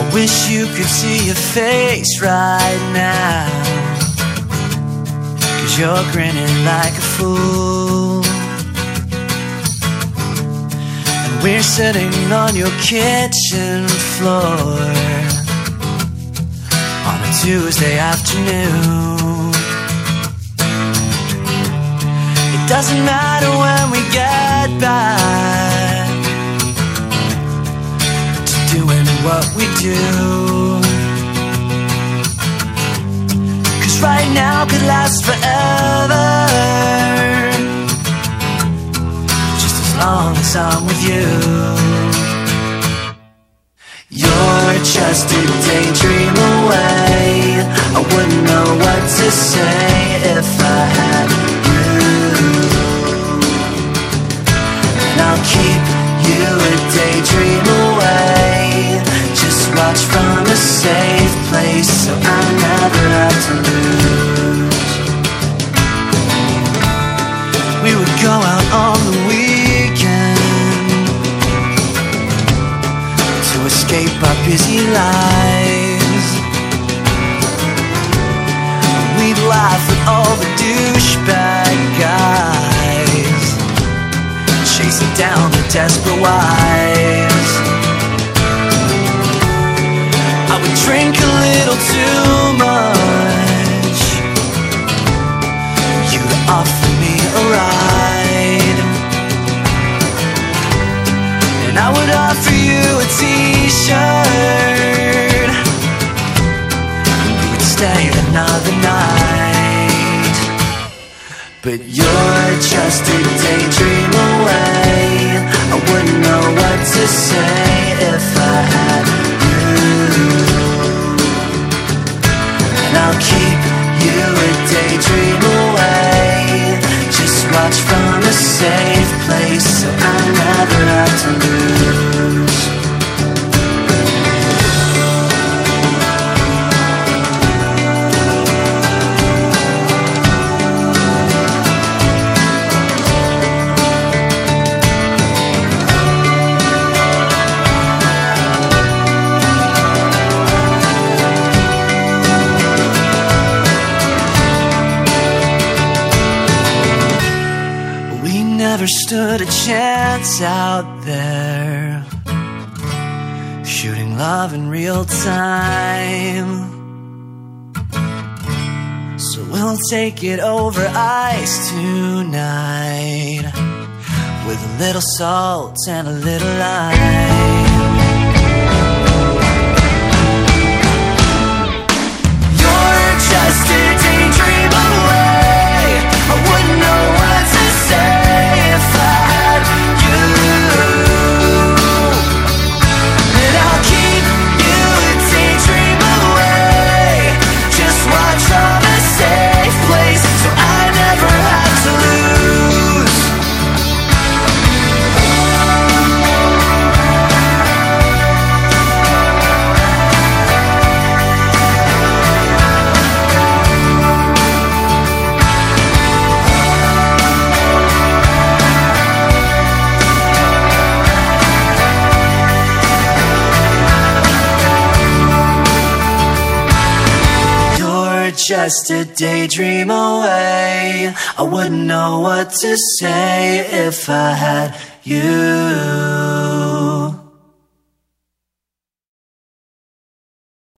I wish you could see your face right now. Cause you're grinning like a fool. And we're sitting on your kitchen floor Tuesday afternoon. It doesn't matter when we get back to doing what we do. Cause right now could last forever. Just as long as I'm with you. You're just a daydream We would go out on the weekend to escape our busy lives. We'd laugh at all the douchebag guys, chasing down the desperate wives. I would drink a little too We stay another night. But you're just a daydream away. I wouldn't know what to say if I had you. And I'll keep you a daydream away. Just watch from a safe place so I never stood a chance out there. Shooting love in real time. So we'll take it over ice tonight. With a little salt and a little lime. Just a daydream away. I wouldn't know what to say if I had you.